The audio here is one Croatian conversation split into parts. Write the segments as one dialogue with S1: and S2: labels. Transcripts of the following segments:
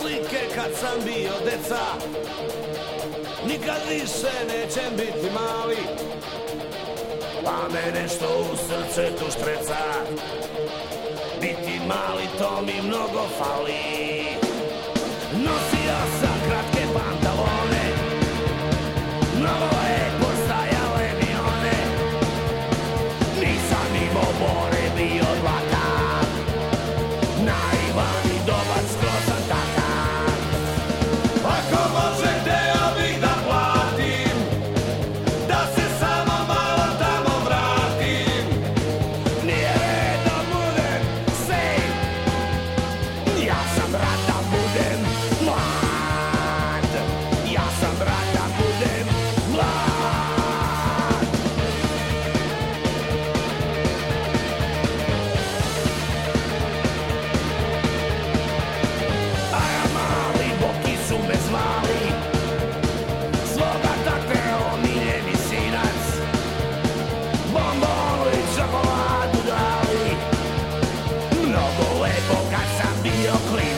S1: slike kad sam bio deca. Nikad više nećem biti mali. Pa me nešto u srce tu štreca. Biti mali to mi mnogo fali. Nosija sam be a clean.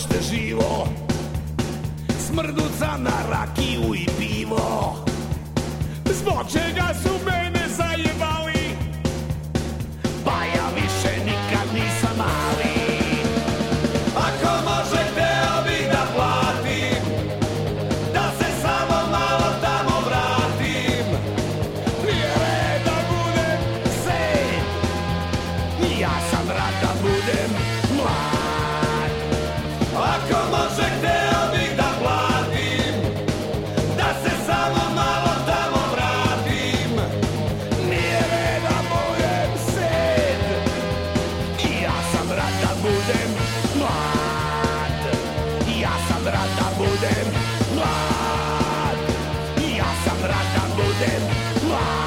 S1: ste živo. Smrduca na rakiju i pivo. Zbog čega su mene zajebali? Pa ja više nikad nisam mali. this life.